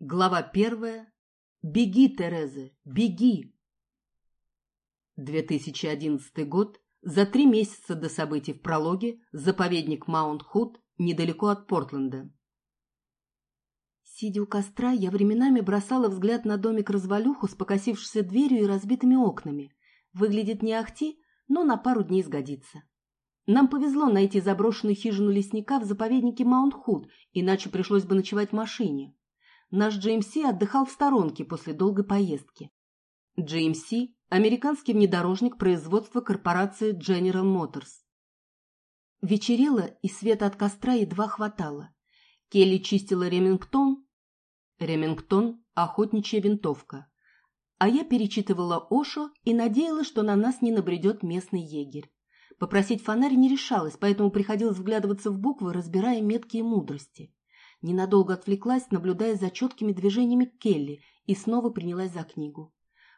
Глава первая. Беги, Тереза, беги! 2011 год. За три месяца до событий в прологе заповедник Маунт-Худ недалеко от Портленда. Сидя у костра, я временами бросала взгляд на домик-развалюху с покосившейся дверью и разбитыми окнами. Выглядит не ахти, но на пару дней сгодится. Нам повезло найти заброшенную хижину лесника в заповеднике Маунт-Худ, иначе пришлось бы ночевать в машине. Наш GMC отдыхал в сторонке после долгой поездки. GMC – американский внедорожник производства корпорации General Motors. Вечерело, и света от костра едва хватало. Келли чистила ремингтон. Ремингтон – охотничья винтовка. А я перечитывала Ошо и надеялась, что на нас не набредет местный егерь. Попросить фонарь не решалась, поэтому приходилось вглядываться в буквы, разбирая меткие мудрости. Ненадолго отвлеклась, наблюдая за четкими движениями Келли, и снова принялась за книгу.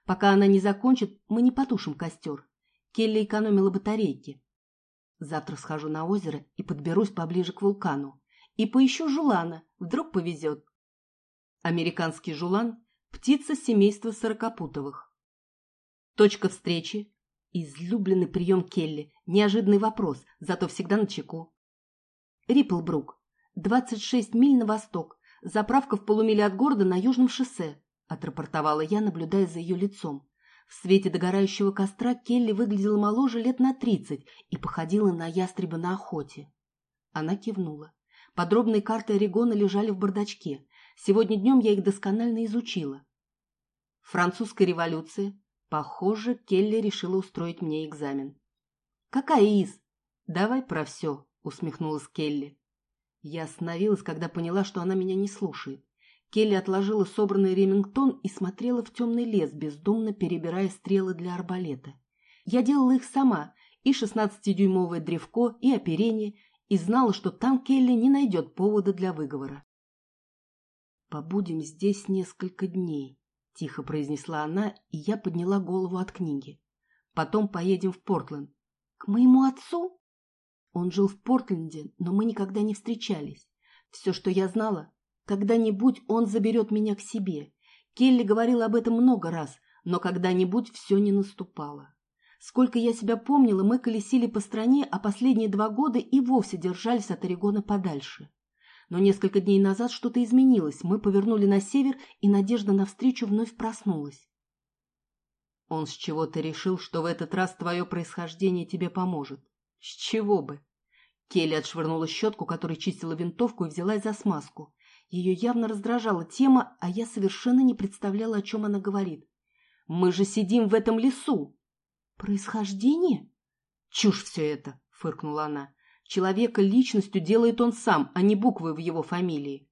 Пока она не закончит, мы не потушим костер. Келли экономила батарейки. Завтра схожу на озеро и подберусь поближе к вулкану. И поищу жулана, вдруг повезет. Американский жулан – птица семейства сорокопутовых. Точка встречи Излюбленный прием Келли. Неожиданный вопрос, зато всегда на чеку. Рипплбрук. 26 миль на восток. Заправка в полумиле от города на южном шоссе, отрапортовала я, наблюдая за ее лицом. В свете догорающего костра Келли выглядела моложе лет на тридцать и походила на ястреба на охоте. Она кивнула. Подробные карты Орегона лежали в бардачке. Сегодня днем я их досконально изучила. Французская революция, Похоже, Келли решила устроить мне экзамен. «Какая из?» «Давай про все», — усмехнулась Келли. Я остановилась, когда поняла, что она меня не слушает. Келли отложила собранный ремингтон и смотрела в темный лес, бездумно перебирая стрелы для арбалета. Я делала их сама, и шестнадцатидюймовое древко, и оперение, и знала, что там Келли не найдет повода для выговора. «Побудем здесь несколько дней», — тихо произнесла она, и я подняла голову от книги. «Потом поедем в Портленд». «К моему отцу?» Он жил в Портленде, но мы никогда не встречались. Все, что я знала, когда-нибудь он заберет меня к себе. Келли говорила об этом много раз, но когда-нибудь все не наступало. Сколько я себя помнила, мы колесили по стране, а последние два года и вовсе держались от Орегона подальше. Но несколько дней назад что-то изменилось. Мы повернули на север, и надежда навстречу вновь проснулась. Он с чего-то решил, что в этот раз твое происхождение тебе поможет. С чего бы? Келли отшвырнула щетку, которой чистила винтовку, и взялась за смазку. Ее явно раздражала тема, а я совершенно не представляла, о чем она говорит. «Мы же сидим в этом лесу!» «Происхождение?» «Чушь все это!» — фыркнула она. Человека личностью делает он сам, а не буквы в его фамилии.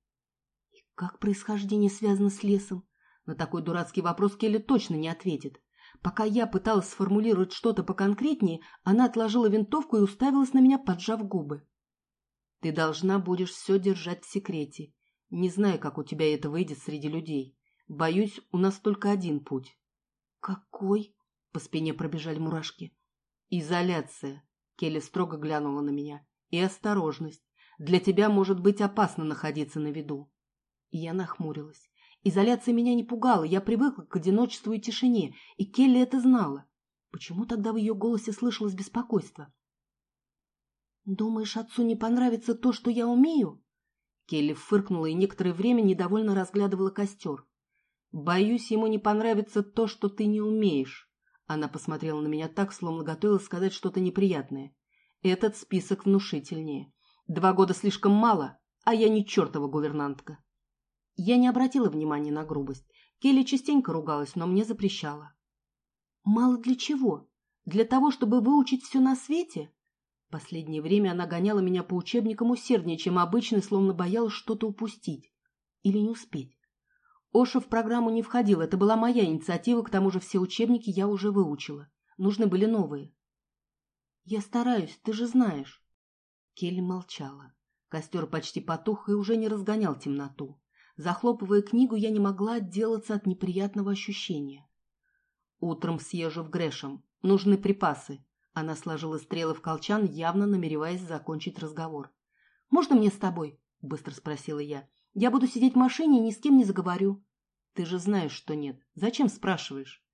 И как происхождение связано с лесом? На такой дурацкий вопрос Келли точно не ответит. Пока я пыталась сформулировать что-то поконкретнее, она отложила винтовку и уставилась на меня, поджав губы. Ты должна будешь все держать в секрете. Не знаю, как у тебя это выйдет среди людей. Боюсь, у нас только один путь. Какой? По спине пробежали мурашки. Изоляция. Келли строго глянула на меня. «И осторожность. Для тебя может быть опасно находиться на виду». Я нахмурилась. Изоляция меня не пугала, я привыкла к одиночеству и тишине, и Келли это знала. Почему тогда в ее голосе слышалось беспокойство? «Думаешь, отцу не понравится то, что я умею?» Келли фыркнула и некоторое время недовольно разглядывала костер. «Боюсь, ему не понравится то, что ты не умеешь. Она посмотрела на меня так, словно готовилась сказать что-то неприятное. Этот список внушительнее. Два года слишком мало, а я не чертова гувернантка. Я не обратила внимания на грубость. Келли частенько ругалась, но мне запрещала. Мало для чего? Для того, чтобы выучить все на свете? Последнее время она гоняла меня по учебникам усерднее, чем обычно, словно боялась что-то упустить. Или не успеть. Оша в программу не входил, это была моя инициатива, к тому же все учебники я уже выучила. Нужны были новые. «Я стараюсь, ты же знаешь». Келли молчала. Костер почти потух и уже не разгонял темноту. Захлопывая книгу, я не могла отделаться от неприятного ощущения. «Утром съезжу в Грэшем. Нужны припасы». Она сложила стрелы в колчан, явно намереваясь закончить разговор. «Можно мне с тобой?» — быстро спросила я. Я буду сидеть в машине и ни с кем не заговорю. Ты же знаешь, что нет. Зачем спрашиваешь?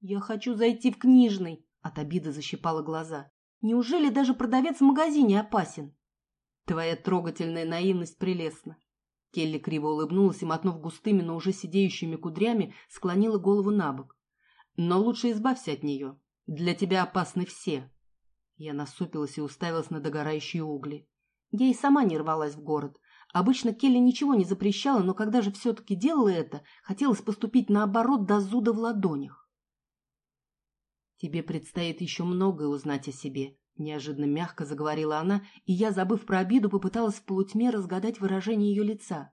Я хочу зайти в книжный. От обиды защипала глаза. Неужели даже продавец в магазине опасен? Твоя трогательная наивность прелестна. Келли криво улыбнулась и, мотнув густыми, но уже сидеющими кудрями, склонила голову на бок. Но лучше избавься от нее. Для тебя опасны все. Я насупилась и уставилась на догорающие угли. Я и сама не рвалась в город. Обычно Келли ничего не запрещала, но когда же все-таки делала это, хотелось поступить наоборот до зуда в ладонях. «Тебе предстоит еще многое узнать о себе», — неожиданно мягко заговорила она, и я, забыв про обиду, попыталась в полутьме разгадать выражение ее лица.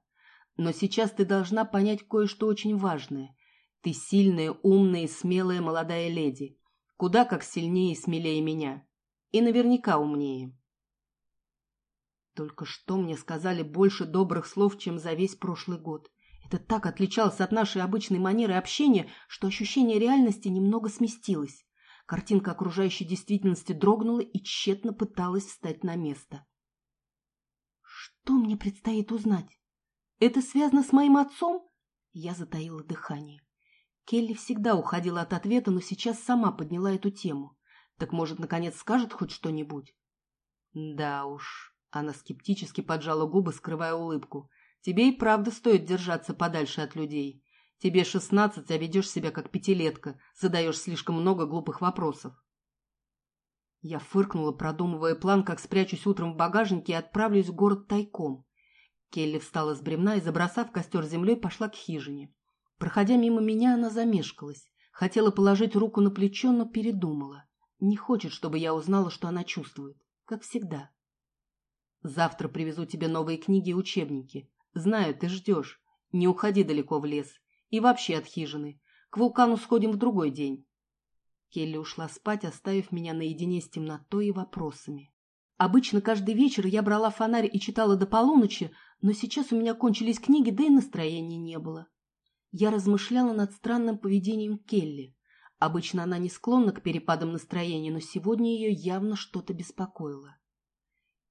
«Но сейчас ты должна понять кое-что очень важное. Ты сильная, умная и смелая молодая леди. Куда как сильнее и смелее меня. И наверняка умнее». Только что мне сказали больше добрых слов, чем за весь прошлый год. Это так отличалось от нашей обычной манеры общения, что ощущение реальности немного сместилось. Картинка окружающей действительности дрогнула и тщетно пыталась встать на место. Что мне предстоит узнать? Это связано с моим отцом? Я затаила дыхание. Келли всегда уходила от ответа, но сейчас сама подняла эту тему. Так, может, наконец скажет хоть что-нибудь? Да уж. Она скептически поджала губы, скрывая улыбку. Тебе и правда стоит держаться подальше от людей. Тебе шестнадцать, а ведешь себя как пятилетка, задаешь слишком много глупых вопросов. Я фыркнула, продумывая план, как спрячусь утром в багажнике и отправлюсь в город тайком. Келли встала с бремна и, забросав костер землей, пошла к хижине. Проходя мимо меня, она замешкалась. Хотела положить руку на плечо, но передумала. Не хочет, чтобы я узнала, что она чувствует. Как всегда. Завтра привезу тебе новые книги и учебники. Знаю, ты ждешь. Не уходи далеко в лес. И вообще от хижины. К вулкану сходим в другой день. Келли ушла спать, оставив меня наедине с темнотой и вопросами. Обычно каждый вечер я брала фонарь и читала до полуночи, но сейчас у меня кончились книги, да и настроения не было. Я размышляла над странным поведением Келли. Обычно она не склонна к перепадам настроения, но сегодня ее явно что-то беспокоило.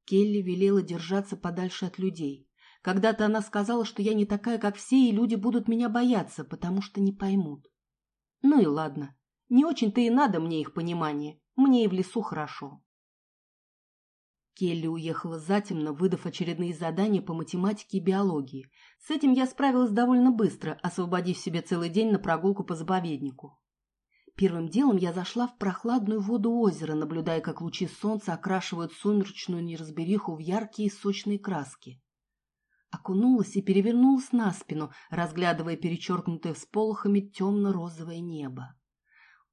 Келли велела держаться подальше от людей. Когда-то она сказала, что я не такая, как все, и люди будут меня бояться, потому что не поймут. Ну и ладно. Не очень-то и надо мне их понимание. Мне и в лесу хорошо. Келли уехала затемно, выдав очередные задания по математике и биологии. С этим я справилась довольно быстро, освободив себе целый день на прогулку по заповеднику. Первым делом я зашла в прохладную воду озера, наблюдая, как лучи солнца окрашивают сумеречную неразбериху в яркие сочные краски окунулась и перевернулась на спину, разглядывая перечеркнутое всполохами темно-розовое небо.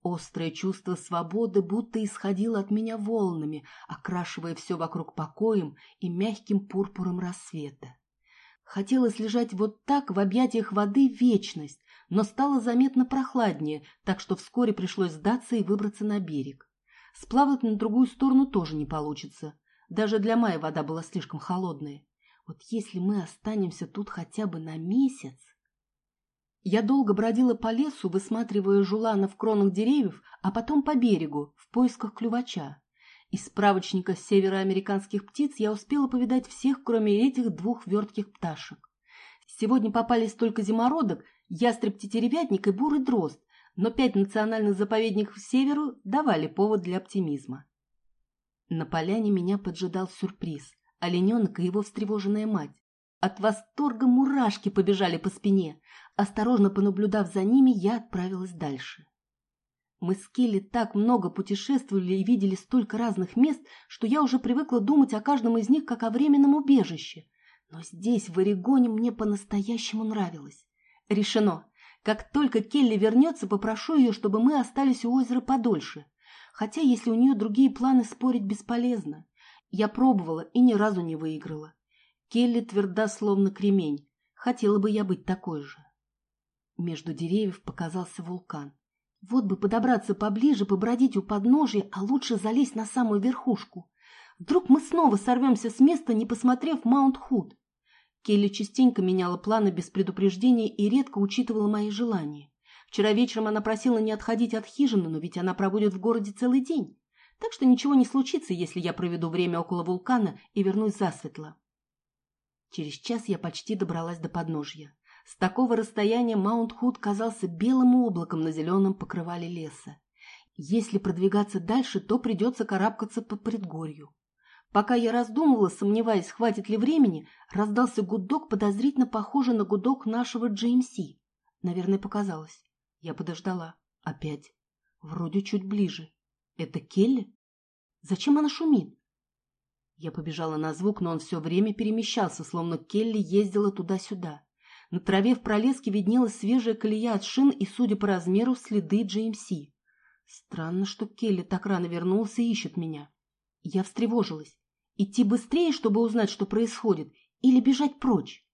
Острое чувство свободы будто исходило от меня волнами, окрашивая все вокруг покоем и мягким пурпуром рассвета. Хотелось лежать вот так в объятиях воды вечность, но стало заметно прохладнее, так что вскоре пришлось сдаться и выбраться на берег. Сплавать на другую сторону тоже не получится. Даже для мая вода была слишком холодная. Вот если мы останемся тут хотя бы на месяц... Я долго бродила по лесу, высматривая жулана в кронах деревьев, а потом по берегу, в поисках клювача. Из справочника североамериканских птиц я успела повидать всех, кроме этих двух вертких пташек. Сегодня попались только зимородок, ястреб-тетеревятник и бурый дрозд, но пять национальных заповедников северу давали повод для оптимизма. На поляне меня поджидал сюрприз олененок и его встревоженная мать. От восторга мурашки побежали по спине. Осторожно понаблюдав за ними, я отправилась дальше. Мы с Келли так много путешествовали и видели столько разных мест, что я уже привыкла думать о каждом из них как о временном убежище. Но здесь, в Орегоне, мне по-настоящему нравилось. Решено. Как только Келли вернется, попрошу ее, чтобы мы остались у озера подольше. Хотя, если у нее другие планы, спорить бесполезно. Я пробовала и ни разу не выиграла. Келли тверда, словно кремень. Хотела бы я быть такой же. Между деревьев показался вулкан. Вот бы подобраться поближе, побродить у подножия, а лучше залезть на самую верхушку. Вдруг мы снова сорвемся с места, не посмотрев Маунт-Худ. Келли частенько меняла планы без предупреждения и редко учитывала мои желания. Вчера вечером она просила не отходить от хижины, но ведь она проводит в городе целый день так что ничего не случится, если я проведу время около вулкана и вернусь засветло. Через час я почти добралась до подножья. С такого расстояния Маунт-Худ казался белым облаком на зеленом покрывале леса. Если продвигаться дальше, то придется карабкаться по предгорью. Пока я раздумывала, сомневаясь, хватит ли времени, раздался гудок, подозрительно похожий на гудок нашего GMC. Наверное, показалось. Я подождала. Опять. Вроде чуть ближе. Это Келли? Зачем она шумит? Я побежала на звук, но он все время перемещался, словно Келли ездила туда-сюда. На траве в пролеске виднелась свежая колея от шин и, судя по размеру, следы GMC. Странно, что Келли так рано вернулся и ищет меня. Я встревожилась. Идти быстрее, чтобы узнать, что происходит, или бежать прочь?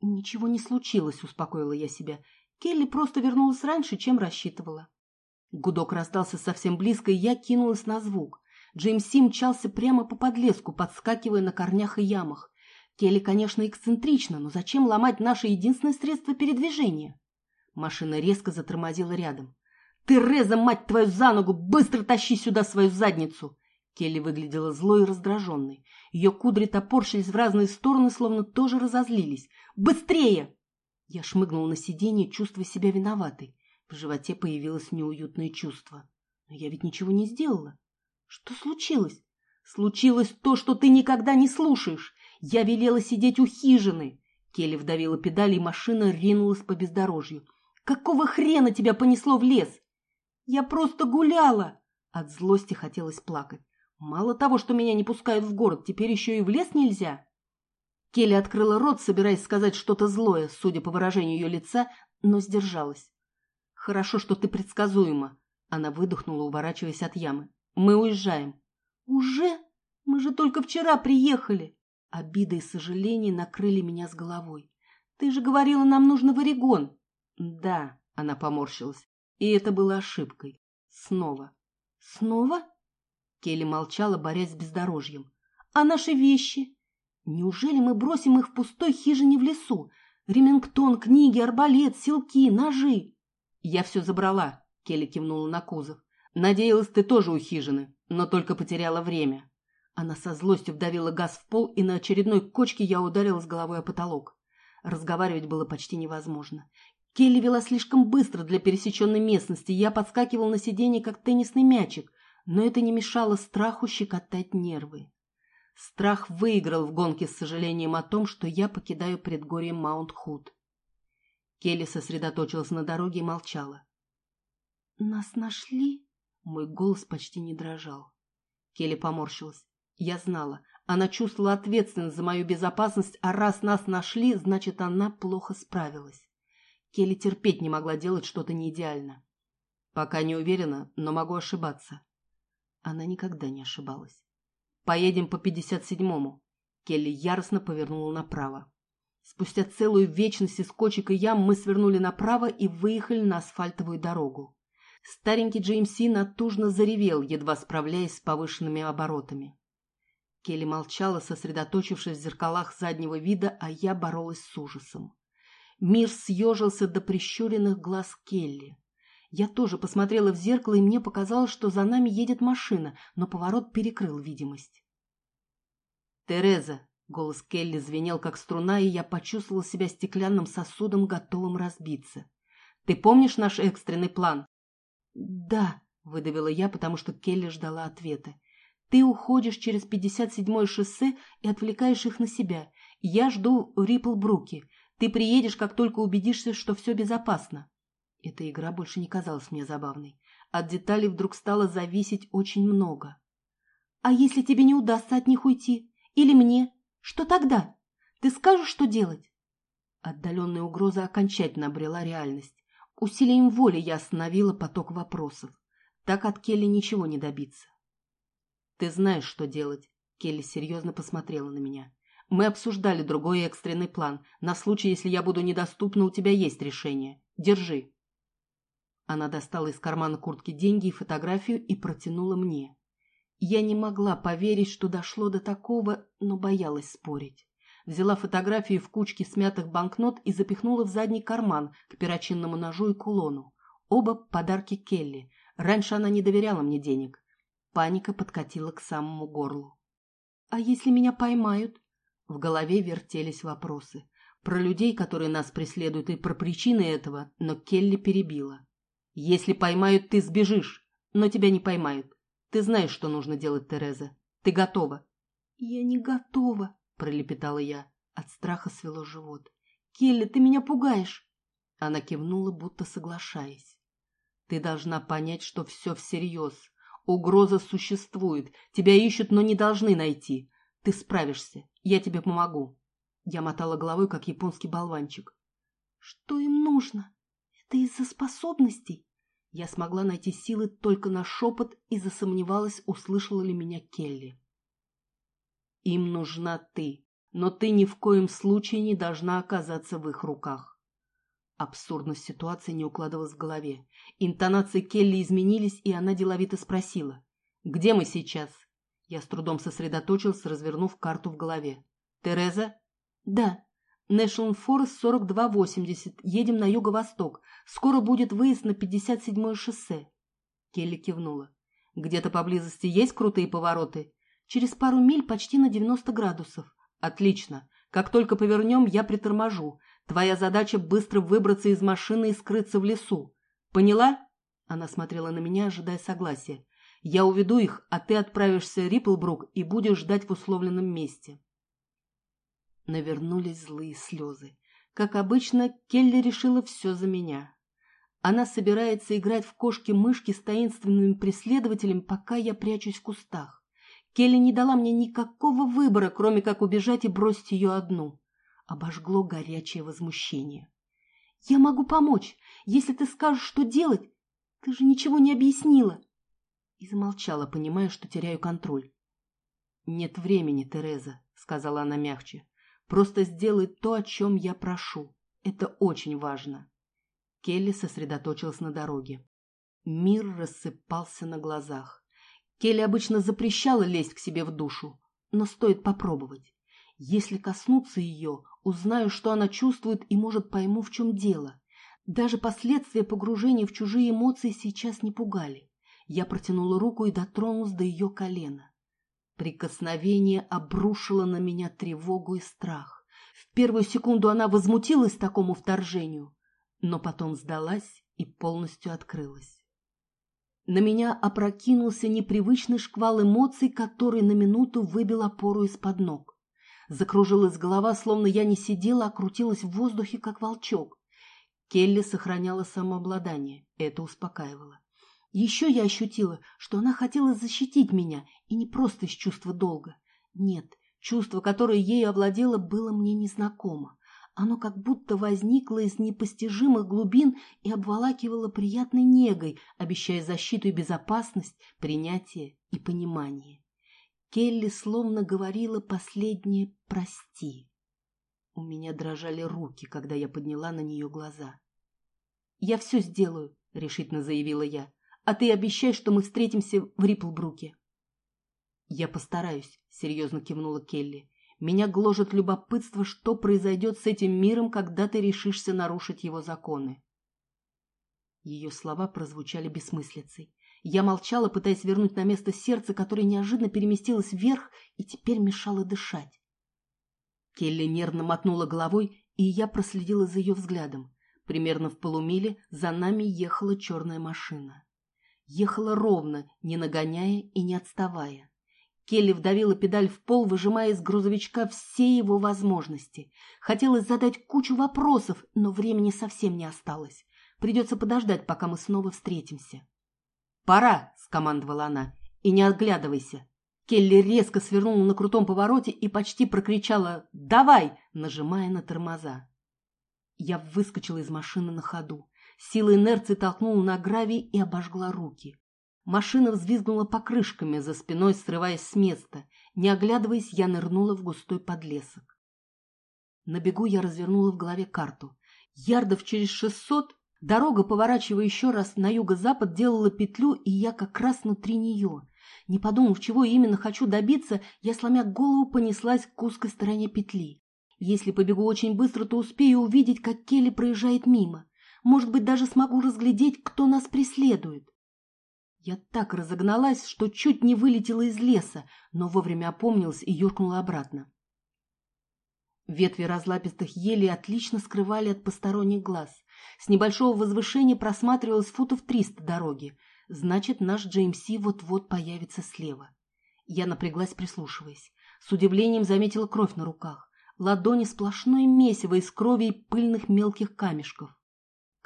Ничего не случилось, успокоила я себя. Келли просто вернулась раньше, чем рассчитывала. Гудок раздался совсем близко, и я кинулась на звук. Джеймси мчался прямо по подлеску, подскакивая на корнях и ямах. Келли, конечно, эксцентрично, но зачем ломать наше единственное средство передвижения? Машина резко затормозила рядом. «Ты, Реза, мать твою, за ногу! Быстро тащи сюда свою задницу!» Келли выглядела злой и раздраженной. Ее кудри топорщились в разные стороны, словно тоже разозлились. «Быстрее!» Я шмыгнул на сиденье, чувствуя себя виноватой. В животе появилось неуютное чувство. Но я ведь ничего не сделала. Что случилось? Случилось то, что ты никогда не слушаешь. Я велела сидеть у хижины. Келли вдавила педали, и машина ринулась по бездорожью. Какого хрена тебя понесло в лес? Я просто гуляла. От злости хотелось плакать. Мало того, что меня не пускают в город, теперь еще и в лес нельзя. Келли открыла рот, собираясь сказать что-то злое, судя по выражению ее лица, но сдержалась. «Хорошо, что ты предсказуема», — она выдохнула, уворачиваясь от ямы. «Мы уезжаем». «Уже? Мы же только вчера приехали!» Обида и сожаление накрыли меня с головой. «Ты же говорила, нам нужно в Орегон!» «Да», — она поморщилась, — «и это было ошибкой. Снова». «Снова?» Келли молчала, борясь с бездорожьем. «А наши вещи?» Неужели мы бросим их в пустой хижине в лесу? Ремингтон, книги, арбалет, силки, ножи. Я все забрала, Келли кивнула на кузов. Надеялась, ты тоже у хижины, но только потеряла время. Она со злостью вдавила газ в пол, и на очередной кочке я ударилась головой о потолок. Разговаривать было почти невозможно. Келли вела слишком быстро для пересеченной местности, я подскакивал на сиденье, как теннисный мячик, но это не мешало страху щекотать нервы. Страх выиграл в гонке с сожалением о том, что я покидаю предгорье Маунт-Худ. Келли сосредоточилась на дороге и молчала. «Нас нашли?» Мой голос почти не дрожал. Келли поморщилась. Я знала. Она чувствовала ответственность за мою безопасность, а раз нас нашли, значит, она плохо справилась. Келли терпеть не могла делать что-то неидеально. Пока не уверена, но могу ошибаться. Она никогда не ошибалась. Поедем по 57-му. Келли яростно повернула направо. Спустя целую вечность из кочек и ям мы свернули направо и выехали на асфальтовую дорогу. Старенький Джеймси натужно заревел, едва справляясь с повышенными оборотами. Келли молчала, сосредоточившись в зеркалах заднего вида, а я боролась с ужасом. Мир съежился до прищуренных глаз Келли. Я тоже посмотрела в зеркало, и мне показалось, что за нами едет машина, но поворот перекрыл видимость. «Тереза!» — голос Келли звенел, как струна, и я почувствовала себя стеклянным сосудом, готовым разбиться. «Ты помнишь наш экстренный план?» «Да», — выдавила я, потому что Келли ждала ответа. «Ты уходишь через 57-е шоссе и отвлекаешь их на себя. Я жду в Риплбруке. Ты приедешь, как только убедишься, что все безопасно». Эта игра больше не казалась мне забавной. От деталей вдруг стало зависеть очень много. «А если тебе не удастся от них уйти? Или мне? Что тогда? Ты скажешь, что делать?» Отдаленная угроза окончательно обрела реальность. Усилием воли я остановила поток вопросов. Так от Келли ничего не добиться. «Ты знаешь, что делать», — Келли серьезно посмотрела на меня. «Мы обсуждали другой экстренный план. На случай, если я буду недоступна, у тебя есть решение. Держи». Она достала из кармана куртки деньги и фотографию и протянула мне. Я не могла поверить, что дошло до такого, но боялась спорить. Взяла фотографию в кучке смятых банкнот и запихнула в задний карман к перочинному ножу и кулону. Оба подарки Келли. Раньше она не доверяла мне денег. Паника подкатила к самому горлу. «А если меня поймают?» В голове вертелись вопросы. Про людей, которые нас преследуют, и про причины этого, но Келли перебила. «Если поймают, ты сбежишь, но тебя не поймают. Ты знаешь, что нужно делать, Тереза. Ты готова». «Я не готова», — пролепетала я. От страха свело живот. «Келли, ты меня пугаешь!» Она кивнула, будто соглашаясь. «Ты должна понять, что все всерьез. Угроза существует. Тебя ищут, но не должны найти. Ты справишься. Я тебе помогу». Я мотала головой, как японский болванчик. «Что им нужно? Это из-за способностей?» Я смогла найти силы только на шепот и засомневалась, услышала ли меня Келли. «Им нужна ты, но ты ни в коем случае не должна оказаться в их руках». Абсурдность ситуации не укладывалась в голове. Интонации Келли изменились, и она деловито спросила. «Где мы сейчас?» Я с трудом сосредоточился, развернув карту в голове. «Тереза?» «Да. National Forest 4280. Едем на юго-восток. Скоро будет выезд на 57-е шоссе». Келли кивнула. «Где-то поблизости есть крутые повороты?» «Через пару миль почти на 90 градусов». «Отлично. Как только повернем, я приторможу. Твоя задача быстро выбраться из машины и скрыться в лесу. Поняла? Она смотрела на меня, ожидая согласия. Я уведу их, а ты отправишься в Риплбрук и будешь ждать в условленном месте. Навернулись злые слезы. Как обычно, Келли решила все за меня. Она собирается играть в кошки-мышки с таинственным преследователем, пока я прячусь в кустах. Келли не дала мне никакого выбора, кроме как убежать и бросить ее одну обожгло горячее возмущение. «Я могу помочь, если ты скажешь, что делать. Ты же ничего не объяснила!» И замолчала, понимая, что теряю контроль. «Нет времени, Тереза», — сказала она мягче. «Просто сделай то, о чем я прошу. Это очень важно». Келли сосредоточилась на дороге. Мир рассыпался на глазах. Келли обычно запрещала лезть к себе в душу, но стоит попробовать. Если коснуться ее, узнаю, что она чувствует и, может, пойму, в чем дело. Даже последствия погружения в чужие эмоции сейчас не пугали. Я протянула руку и дотронулась до ее колена. Прикосновение обрушило на меня тревогу и страх. В первую секунду она возмутилась такому вторжению, но потом сдалась и полностью открылась. На меня опрокинулся непривычный шквал эмоций, который на минуту выбил опору из-под ног. Закружилась голова, словно я не сидела, а крутилась в воздухе, как волчок. Келли сохраняла самообладание. Это успокаивало. Еще я ощутила, что она хотела защитить меня, и не просто из чувства долга. Нет, чувство, которое ею овладело, было мне незнакомо. Оно как будто возникло из непостижимых глубин и обволакивало приятной негой, обещая защиту и безопасность, принятие и понимание. Келли словно говорила последнее «прости». У меня дрожали руки, когда я подняла на нее глаза. «Я все сделаю», — решительно заявила я. «А ты обещай, что мы встретимся в Риплбруке». «Я постараюсь», — серьезно кивнула Келли. «Меня гложет любопытство, что произойдет с этим миром, когда ты решишься нарушить его законы». Ее слова прозвучали бессмыслицей. Я молчала, пытаясь вернуть на место сердце, которое неожиданно переместилось вверх и теперь мешало дышать. Келли нервно мотнула головой, и я проследила за ее взглядом. Примерно в полумиле за нами ехала черная машина. Ехала ровно, не нагоняя и не отставая. Келли вдавила педаль в пол, выжимая из грузовичка все его возможности. Хотелось задать кучу вопросов, но времени совсем не осталось. Придется подождать, пока мы снова встретимся. «Пора!» — скомандовала она. «И не оглядывайся!» Келли резко свернула на крутом повороте и почти прокричала «Давай!», нажимая на тормоза. Я выскочила из машины на ходу. Сила инерции толкнула на гравий и обожгла руки. Машина взвизгнула покрышками за спиной, срываясь с места. Не оглядываясь, я нырнула в густой подлесок. На бегу я развернула в голове карту. Ярдов через шестьсот Дорога, поворачивая еще раз на юго-запад, делала петлю, и я как раз внутри нее. Не подумав, чего именно хочу добиться, я, сломя голову, понеслась к узкой стороне петли. Если побегу очень быстро, то успею увидеть, как Келли проезжает мимо. Может быть, даже смогу разглядеть, кто нас преследует. Я так разогналась, что чуть не вылетела из леса, но вовремя опомнилась и юркнула обратно. Ветви разлапистых елей отлично скрывали от посторонних глаз. С небольшого возвышения просматривалось футов триста дороги. Значит, наш Джеймси вот-вот появится слева. Я напряглась, прислушиваясь. С удивлением заметила кровь на руках. Ладони сплошное месиво из крови и пыльных мелких камешков.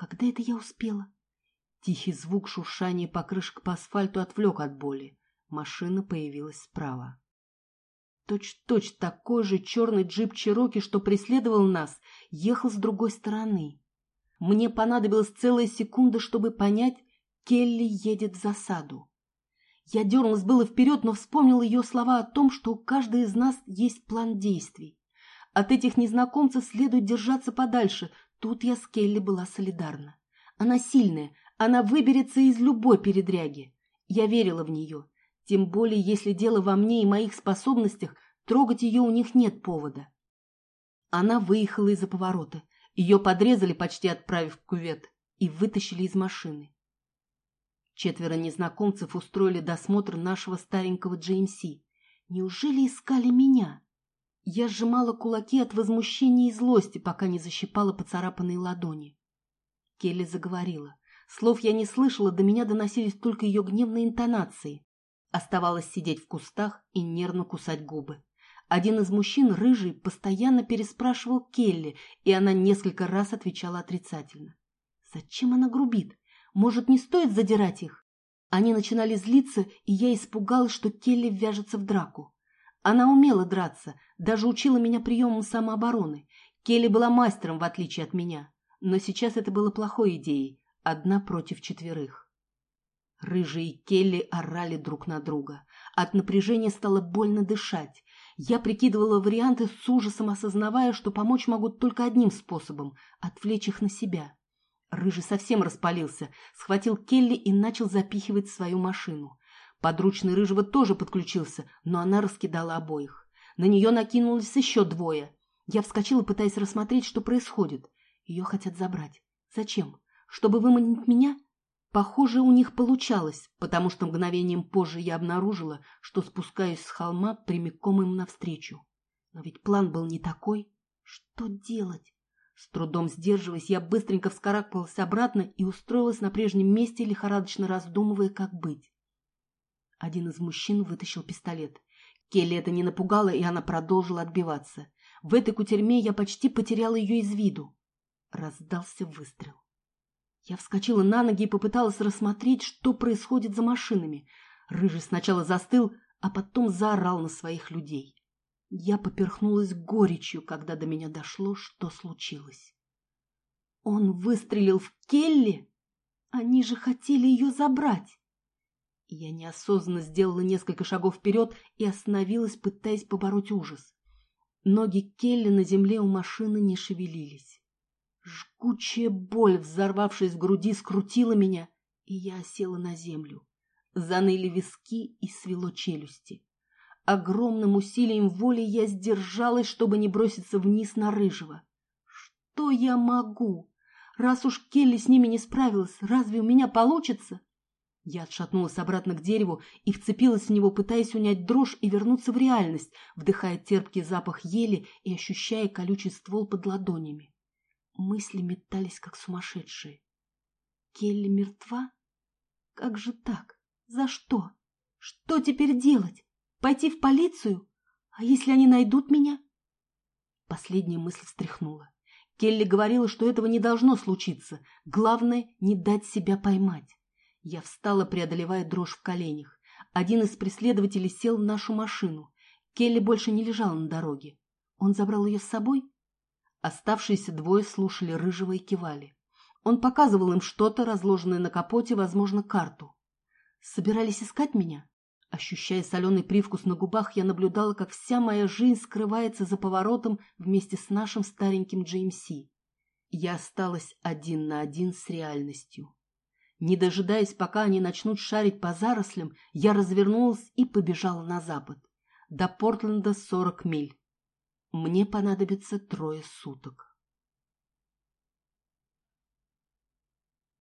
Когда это я успела? Тихий звук шуршания покрышек по асфальту отвлек от боли. Машина появилась справа. Точь-точь такой же черный джип Чироки, что преследовал нас, ехал с другой стороны. Мне понадобилась целая секунда, чтобы понять, Келли едет в засаду. Я дернулась было вперед, но вспомнил ее слова о том, что у каждой из нас есть план действий. От этих незнакомцев следует держаться подальше. Тут я с Келли была солидарна. Она сильная, она выберется из любой передряги. Я верила в нее. Тем более, если дело во мне и моих способностях, трогать ее у них нет повода. Она выехала из-за поворота. Ее подрезали, почти отправив в кювет, и вытащили из машины. Четверо незнакомцев устроили досмотр нашего старенького Джеймси. Неужели искали меня? Я сжимала кулаки от возмущения и злости, пока не защипала поцарапанные ладони. Келли заговорила. Слов я не слышала, до меня доносились только ее гневные интонации. Оставалось сидеть в кустах и нервно кусать губы. Один из мужчин, рыжий, постоянно переспрашивал Келли, и она несколько раз отвечала отрицательно. Зачем она грубит? Может, не стоит задирать их? Они начинали злиться, и я испугалась, что Келли вяжется в драку. Она умела драться, даже учила меня приемам самообороны. Келли была мастером, в отличие от меня. Но сейчас это было плохой идеей, одна против четверых. Рыжие и Келли орали друг на друга. От напряжения стало больно дышать. Я прикидывала варианты с ужасом, осознавая, что помочь могу только одним способом – отвлечь их на себя. Рыжий совсем распалился, схватил Келли и начал запихивать свою машину. Подручный Рыжего тоже подключился, но она раскидала обоих. На нее накинулись еще двое. Я вскочила, пытаясь рассмотреть, что происходит. Ее хотят забрать. Зачем? Чтобы выманить меня? Похоже, у них получалось, потому что мгновением позже я обнаружила, что спускаюсь с холма прямиком им навстречу. Но ведь план был не такой. Что делать? С трудом сдерживаясь, я быстренько вскарабкалась обратно и устроилась на прежнем месте, лихорадочно раздумывая, как быть. Один из мужчин вытащил пистолет. Келли это не напугало, и она продолжила отбиваться. В этой кутерьме я почти потеряла ее из виду. Раздался выстрел. Я вскочила на ноги и попыталась рассмотреть, что происходит за машинами. Рыжий сначала застыл, а потом заорал на своих людей. Я поперхнулась горечью, когда до меня дошло, что случилось. Он выстрелил в Келли? Они же хотели ее забрать. Я неосознанно сделала несколько шагов вперед и остановилась, пытаясь побороть ужас. Ноги Келли на земле у машины не шевелились. Жгучая боль, взорвавшись в груди, скрутила меня, и я осела на землю. Заныли виски и свело челюсти. Огромным усилием воли я сдержалась, чтобы не броситься вниз на рыжего. Что я могу? Раз уж Келли с ними не справилась, разве у меня получится? Я отшатнулась обратно к дереву и вцепилась в него, пытаясь унять дрожь и вернуться в реальность, вдыхая терпкий запах ели и ощущая колючий ствол под ладонями. Мысли метались, как сумасшедшие. Келли мертва? Как же так? За что? Что теперь делать? Пойти в полицию? А если они найдут меня? Последняя мысль встряхнула. Келли говорила, что этого не должно случиться. Главное, не дать себя поймать. Я встала, преодолевая дрожь в коленях. Один из преследователей сел в нашу машину. Келли больше не лежала на дороге. Он забрал ее с собой? Оставшиеся двое слушали рыжего и кивали. Он показывал им что-то, разложенное на капоте, возможно, карту. Собирались искать меня? Ощущая соленый привкус на губах, я наблюдала, как вся моя жизнь скрывается за поворотом вместе с нашим стареньким Джеймси. Я осталась один на один с реальностью. Не дожидаясь, пока они начнут шарить по зарослям, я развернулась и побежала на запад. До Портленда сорок миль. Мне понадобится трое суток.